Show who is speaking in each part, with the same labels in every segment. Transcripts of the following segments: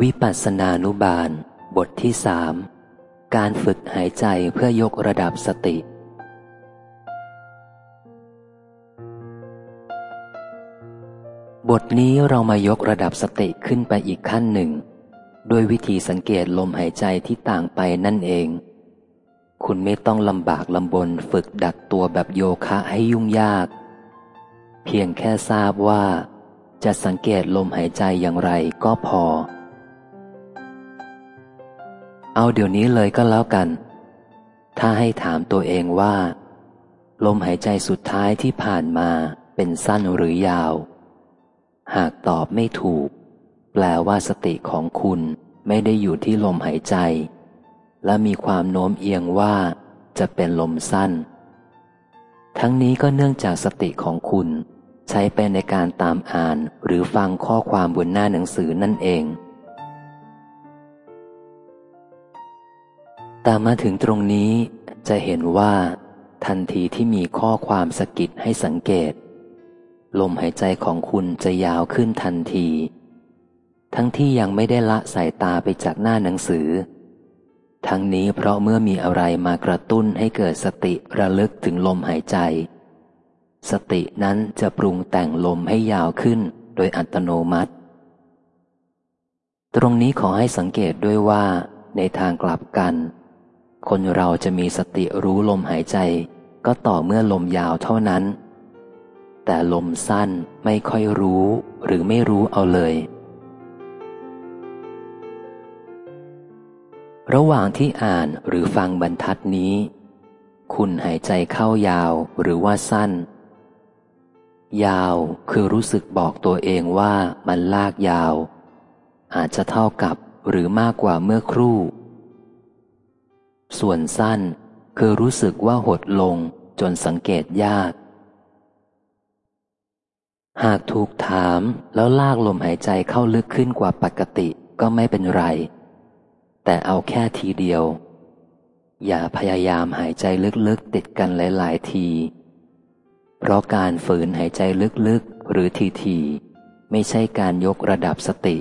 Speaker 1: วิปัสสนานุบาล บทที่สามการฝึกหายใจเพื่อยกระดับสติ บทนี้เรามายกระดับสติขึ้นไปอีกขั้นหนึ่ง ด้วยวิธีสังเกตลมหายใจที่ต่างไปนั่นเอง คุณไม่ต้องลำบากลำบนฝึกดัดตัวแบบโยคะให้ยุ่งยาก เพียงแค่ทราบว่า จะสังเกตลมหายใจอย่างไรก็พอ เอาเดี๋ยวนี้เลยก็แล้วกัน ถ้าให้ถามตัวเองว่า ลมหายใจสุดท้ายที่ผ่านมาเป็นสั้นหรือยาว หากตอบไม่ถูก แปลว่าสติของคุณไม่ได้อยู่ที่ลมหายใจ และมีความโน้มเอียงว่าจะเป็นลมสั้น ทั้งนี้ก็เนื่องจากสติของคุณ ใช้ไปในการตามอ่านหรือฟังข้อความบนหน้าหนังสือนั่นเอง แต่มาถึงตรงนี้จะเห็นว่า ทันทีที่มีข้อความสกิดให้สังเกต ลมหายใจของคุณจะยาวขึ้นทันที ทั้งที่ยังไม่ได้ละสายตาไปจากหน้าหนังสือ ทั้งนี้เพราะเมื่อมีอะไรมากระตุ้นให้เกิดสติระลึกถึงลมหายใจ สตินั้นจะปรุงแต่งลมให้ยาวขึ้นโดยอัตโนมัติ ตรงนี้ขอให้สังเกตด้วยว่า ในทางกลับกัน คนเราจะมีสติรู้ลมหายใจ ก็ต่อเมื่อลมยาวเท่านั้น แต่ลมสั้นไม่ค่อยรู้หรือไม่รู้เอาเลย ระหว่างที่อ่านหรือฟังบรรทัดนี้ คุณหายใจเข้ายาวหรือว่าสั้น ยาวคือรู้สึกบอกตัวเองว่ามันลากยาว อาจจะเท่ากับหรือมากกว่าเมื่อครู่ ส่วนสั้นคือรู้สึกว่าหดลงจนสังเกตยาก หากถูกถามแล้วลากลมหายใจเข้าลึกขึ้นกว่าปกติก็ไม่เป็นไร แต่เอาแค่ทีเดียว อย่าพยายามหายใจลึกๆติดกันหลาย ๆ ที เพราะการฝืนหายใจลึกๆหรือทีๆไม่ใช่การยกระดับสติ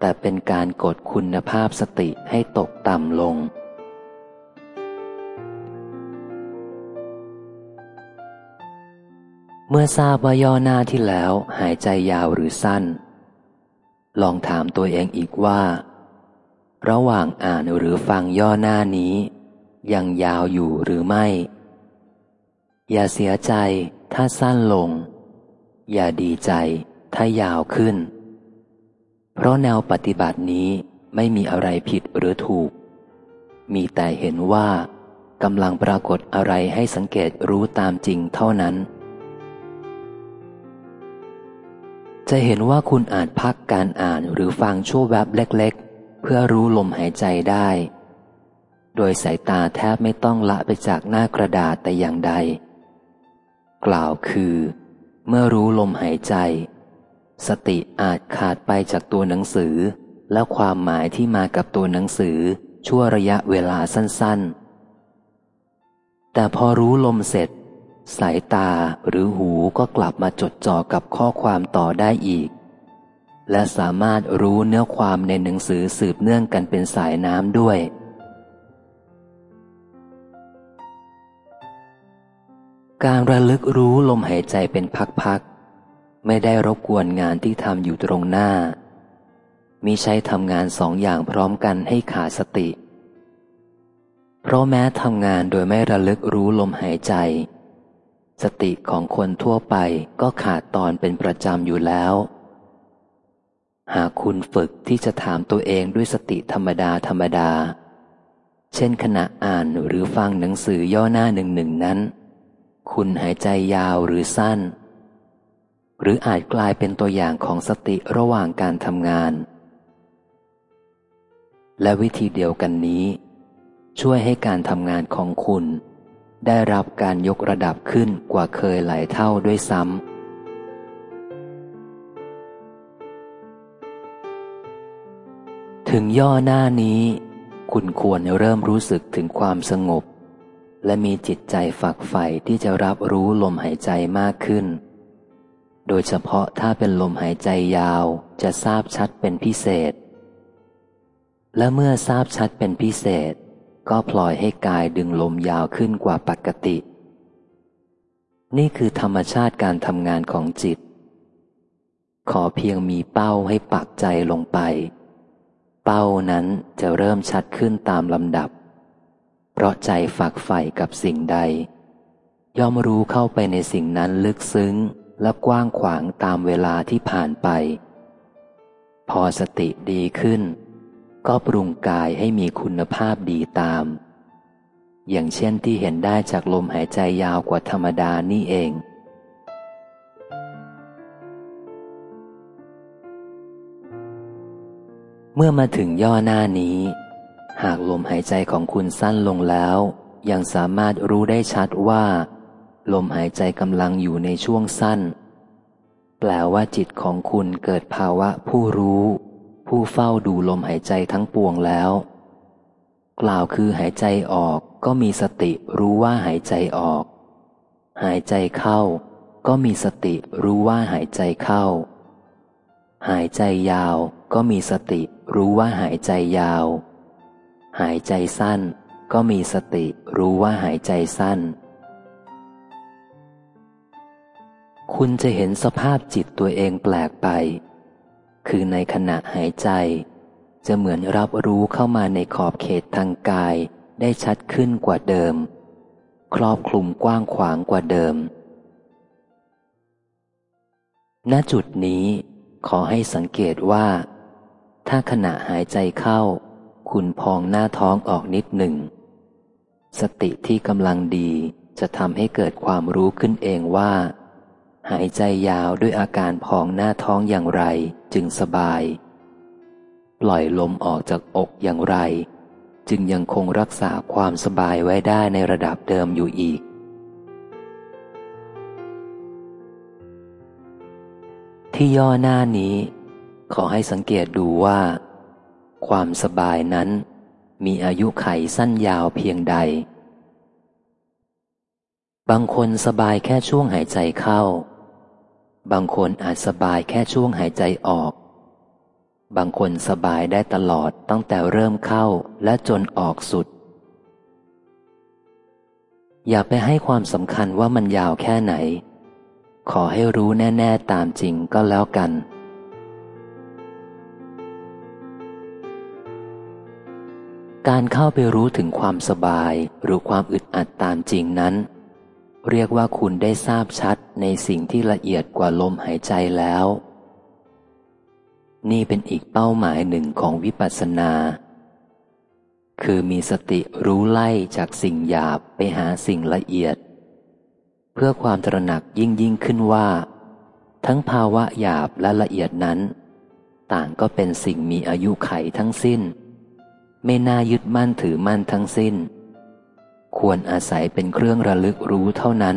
Speaker 1: แต่เป็นการกดคุณภาพสติให้ตกต่ำลง เมื่อทราบว่าย่อหน้าที่แล้วหายใจยาวหรือสั้น ลองถามตัวเองอีกว่า ระหว่างอ่านหรือฟังย่อหน้านี้ ยังยาวอยู่หรือไม่ อย่าเสียใจถ้าสั้นลง อย่าดีใจถ้ายาวขึ้น เพราะแนวปฏิบัตินี้ไม่มีอะไรผิดหรือถูก มีแต่เห็นว่ากำลังปรากฏอะไรให้สังเกตรู้ตามจริงเท่านั้น จะเห็นว่าคุณอาจพักการอ่านหรือฟังชั่วแวบเล็กๆ เพื่อรู้ลมหายใจได้ โดยสายตาแทบไม่ต้องละไปจากหน้ากระดาษแต่อย่างใด กล่าวคือ เมื่อรู้ลมหายใจ สติอาจขาดไปจากตัวหนังสือ และความหมายที่มากับตัวหนังสือชั่วระยะเวลาสั้นๆ แต่พอรู้ลมเสร็จ สายตาหรือหูก็กลับมาจดจ่อกับข้อความต่อได้อีก และสามารถรู้เนื้อความในหนังสือสืบเนื่องกันเป็นสายน้ำด้วย การระลึกรู้ลมหายใจเป็นพักๆ ไม่ได้รบกวนงานที่ทำอยู่ตรงหน้ามีใช้ทำงานสองอย่างพร้อมกันให้ขาดสติ เพราะแม้ทำงานโดยไม่ระลึกรู้ลมหายใจ สติของคนทั่วไปก็ขาดตอนเป็นประจำอยู่แล้ว หากคุณฝึกที่จะถามตัวเองด้วยสติธรรมดาธรรมดา เช่นขณะอ่านหรือฟังหนังสือย่อหน้าหนึ่งหนึ่งนั้น คุณหายใจยาวหรือสั้น หรืออาจกลายเป็นตัวอย่างของสติระหว่างการทำงาน และวิธีเดียวกันนี้ ช่วยให้การทำงานของคุณ ได้รับการยกระดับขึ้นกว่าเคยหลายเท่าด้วยซ้ำ ถึงย่อหน้านี้ คุณควรเริ่มรู้สึกถึงความสงบ และมีจิตใจฝักใฝ่ที่จะรับรู้ลมหายใจมากขึ้น โดยเฉพาะถ้าเป็นลมหายใจยาวจะทราบชัดเป็นพิเศษ และเมื่อทราบชัดเป็นพิเศษ ก็ปล่อยให้กายดึงลมยาวขึ้นกว่าปกติ นี่คือธรรมชาติการทำงานของจิต ขอเพียงมีเป้าให้ปักใจลงไป เป้านั้นจะเริ่มชัดขึ้นตามลำดับ เพราะใจฝักใฝ่กับสิ่งใด ย่อมรู้เข้าไปในสิ่งนั้นลึกซึ้งและกว้างขวางตามเวลาที่ผ่านไป พอสติดีขึ้น ก็ปรุงกายให้มีคุณภาพดีตาม อย่างเช่นที่เห็นได้จากลมหายใจยาวกว่าธรรมดานี่เอง เมื่อมาถึงย่อหน้านี้ หากลมหายใจของคุณสั้นลงแล้ว ยังสามารถรู้ได้ชัดว่า ลมหายใจกำลังอยู่ในช่วงสั้น แปลว่าจิตของคุณเกิดภาวะผู้รู้ ผู้เฝ้าดูลมหายใจทั้งปวงแล้ว กล่าวคือหายใจออกก็มีสติรู้ว่าหายใจออก หายใจเข้า ก็มีสติรู้ว่าหายใจเข้า หายใจยาวก็มีสติรู้ว่าหายใจยาว หายใจสั้นก็มีสติรู้ว่าหายใจสั้น คุณจะเห็นสภาพจิตตัวเองแปลกไป คือในขณะหายใจ จะเหมือนรับรู้เข้ามาในขอบเขตทางกายได้ชัดขึ้นกว่าเดิม ครอบคลุมกว้างขวางกว่าเดิม ณจุดนี้ขอให้สังเกตว่า ถ้าขณะหายใจเข้า คุณพองหน้าท้องออกนิดหนึ่ง สติที่กำลังดีจะทำให้เกิดความรู้ขึ้นเองว่า หายใจยาวด้วยอาการพองหน้าท้องอย่างไรจึงสบาย ปล่อยลมออกจากอกอย่างไร จึงยังคงรักษาความสบายไว้ได้ในระดับเดิมอยู่อีก ที่ย่อหน้านี้ ขอให้สังเกตดูว่า ความสบายนั้น มีอายุไขสั้นยาวเพียงใดบางคนสบายแค่ช่วงหายใจเข้า บางคนอาจสบายแค่ช่วงหายใจออก บางคนสบายได้ตลอดตั้งแต่เริ่มเข้าและจนออกสุด อย่าไปให้ความสำคัญว่ามันยาวแค่ไหน ขอให้รู้แน่ ๆ ตามจริงก็แล้วกันการเข้าไปรู้ถึงความสบายหรือความอึดอัดตามจริงนั้น เรียกว่าคุณได้ทราบชัดในสิ่งที่ละเอียดกว่าลมหายใจแล้ว นี่เป็นอีกเป้าหมายหนึ่งของวิปัสสนา คือมีสติรู้ไล่จากสิ่งหยาบไปหาสิ่งละเอียด เพื่อความตระหนักยิ่งยิ่งขึ้นว่า ทั้งภาวะหยาบและละเอียดนั้น ต่างก็เป็นสิ่งมีอายุไขทั้งสิ้น ไม่น่ายึดมั่นถือมั่นทั้งสิ้น ควรอาศัยเป็นเครื่องระลึกรู้เท่านั้น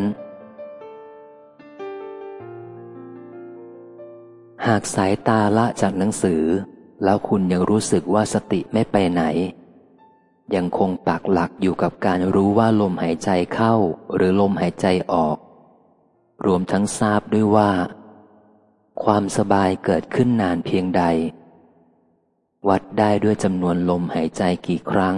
Speaker 1: หากสายตาละจากหนังสือ แล้วคุณยังรู้สึกว่าสติไม่ไปไหน ยังคงปักหลักอยู่กับการรู้ว่าลมหายใจเข้าหรือลมหายใจออก รวมทั้งทราบด้วยว่า ความสบายเกิดขึ้นนานเพียงใด วัดได้ด้วยจำนวนลมหายใจกี่ครั้ง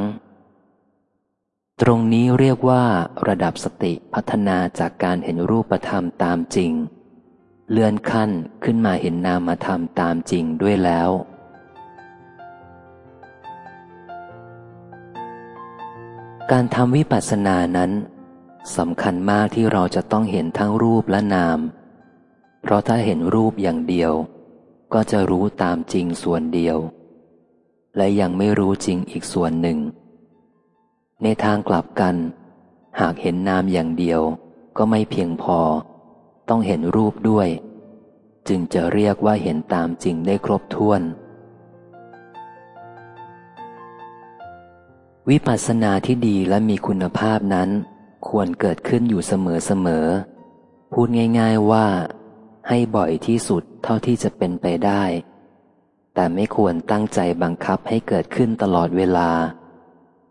Speaker 1: ตรงนี้เรียกว่า ระดับสติพัฒนาจากการเห็นรูปธรรมตามจริง เลื่อนขั้นขึ้นมาเห็นนามธรรมตามจริงด้วยแล้วการทำวิปัสสนานั้นสำคัญมากที่เราจะต้องเห็นทั้งรูปและนาม เพราะถ้าเห็นรูปอย่างเดียว ก็จะรู้ตามจริงส่วนเดียว และยังไม่รู้จริงอีกส่วนหนึ่ง ในทางกลับกัน หากเห็นนามอย่างเดียว ก็ไม่เพียงพอ ต้องเห็นรูปด้วย จึงจะเรียกว่าเห็นตามจริงได้ครบถ้วน วิปัสสนาที่ดีและมีคุณภาพนั้น ควรเกิดขึ้นอยู่เสมอๆ พูดง่าย ๆว่า ให้บ่อยที่สุดเท่าที่จะเป็นไปได้ แต่ไม่ควรตั้งใจบังคับให้เกิดขึ้นตลอดเวลา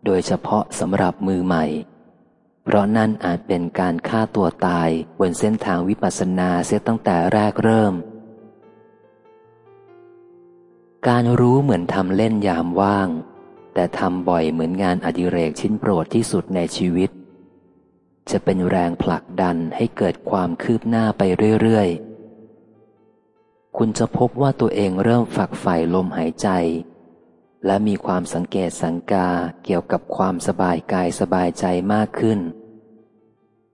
Speaker 1: โดยเฉพาะสำหรับมือใหม่ เพราะนั่นอาจเป็นการฆ่าตัวตายบนเส้นทางวิปัสสนาเสียตั้งแต่แรกเริ่ม การรู้เหมือนทำเล่นยามว่าง แต่ทำบ่อยเหมือนงานอดิเรกชิ้นโปรดที่สุดในชีวิต จะเป็นแรงผลักดันให้เกิดความคืบหน้าไปเรื่อยๆ คุณจะพบว่าตัวเองเริ่มฝักใฝ่ลมหายใจ และมีความสังเกตสังกาเกี่ยวกับความสบายกายสบายใจมากขึ้น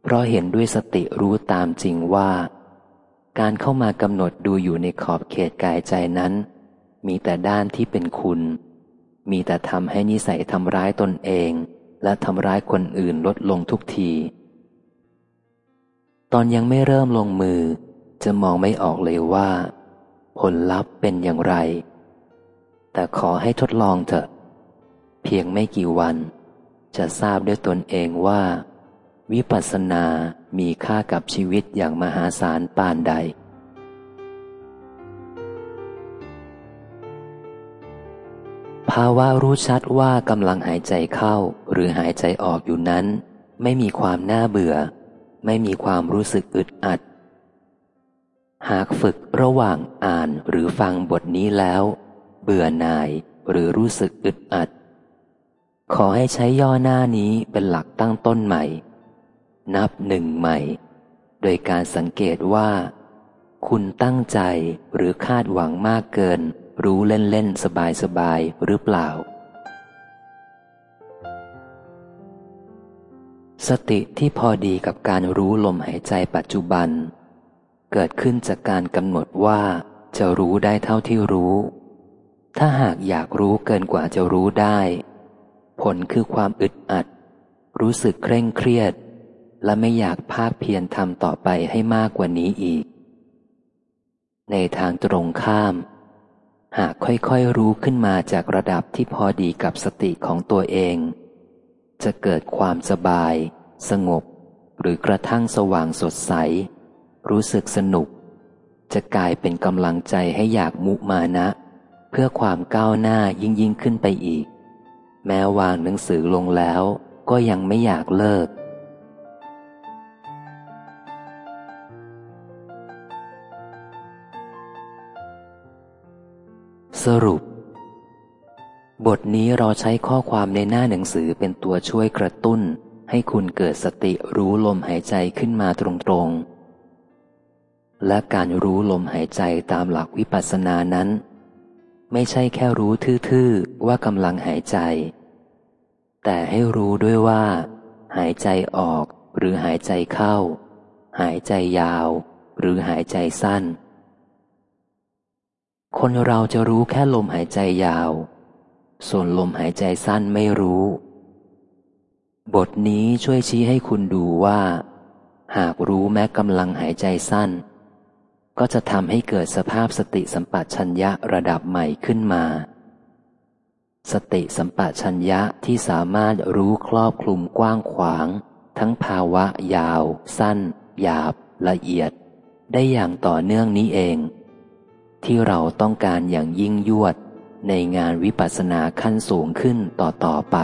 Speaker 1: เพราะเห็นด้วยสติรู้ตามจริงว่า การเข้ามากำหนดดูอยู่ในขอบเขตกายใจนั้น มีแต่ด้านที่เป็นคุณ มีแต่ทำให้นิสัยทำร้ายตนเอง และทำร้ายคนอื่นลดลงทุกที ตอนยังไม่เริ่มลงมือ จะมองไม่ออกเลยว่า ผลลัพธ์เป็นอย่างไร แต่ขอให้ทดลองเถอะ เพียงไม่กี่วัน จะทราบด้วยตนเองว่า วิปัสสนามีค่ากับชีวิตอย่างมหาศาลปานใด ภาวะรู้ชัดว่ากำลังหายใจเข้าหรือหายใจออกอยู่นั้น ไม่มีความน่าเบื่อ ไม่มีความรู้สึกอึดอัด หากฝึกระหว่างอ่านหรือฟังบทนี้แล้ว เบื่อหน่ายหรือรู้สึกอึดอัด ขอให้ใช้ย่อหน้านี้เป็นหลักตั้งต้นใหม่ นับหนึ่งใหม่ โดยการสังเกตว่า คุณตั้งใจหรือคาดหวังมากเกิน รู้เล่นเล่นสบายสบายหรือเปล่า สติที่พอดีกับการรู้ลมหายใจปัจจุบัน เกิดขึ้นจากการกำหนดว่าจะรู้ได้เท่าที่รู้ ถ้าหากอยากรู้เกินกว่าจะรู้ได้ ผลคือความอึดอัด รู้สึกเคร่งเครียด และไม่อยากภาคเพียรทำต่อไปให้มากกว่านี้อีก ในทางตรงข้าม หากค่อยๆรู้ขึ้นมาจากระดับที่พอดีกับสติของตัวเอง จะเกิดความสบาย สงบ หรือกระทั่งสว่างสดใส รู้สึกสนุก จะกลายเป็นกำลังใจให้อยากมุมานะ เพื่อความก้าวหน้ายิ่งยิ่งขึ้นไปอีก แม้วางหนังสือลงแล้วก็ยังไม่อยากเลิก สรุป บทนี้เราใช้ข้อความในหน้าหนังสือเป็นตัวช่วยกระตุ้น ให้คุณเกิดสติรู้ลมหายใจขึ้นมาตรงๆและการรู้ลมหายใจตามหลักวิปัสสนานั้น ไม่ใช่แค่รู้ทื่อๆว่ากำลังหายใจ แต่ให้รู้ด้วยว่า หายใจออกหรือหายใจเข้า หายใจยาว หรือหายใจสั้น คนเราจะรู้แค่ลมหายใจยาว ส่วนลมหายใจสั้นไม่รู้ บทนี้ช่วยชี้ให้คุณดูว่า หากรู้แม้กำลังหายใจสั้น ก็จะทำให้เกิดสภาพสติสัมปชัญญะระดับใหม่ขึ้นมา สติสัมปชัญญะที่สามารถรู้ครอบคลุมกว้างขวาง ทั้งภาวะยาว สั้น หยาบ ละเอียด ได้อย่างต่อเนื่องนี้เอง ที่เราต้องการอย่างยิ่งยวดในงานวิปัสสนาขั้นสูงขึ้นต่อ ๆ ไป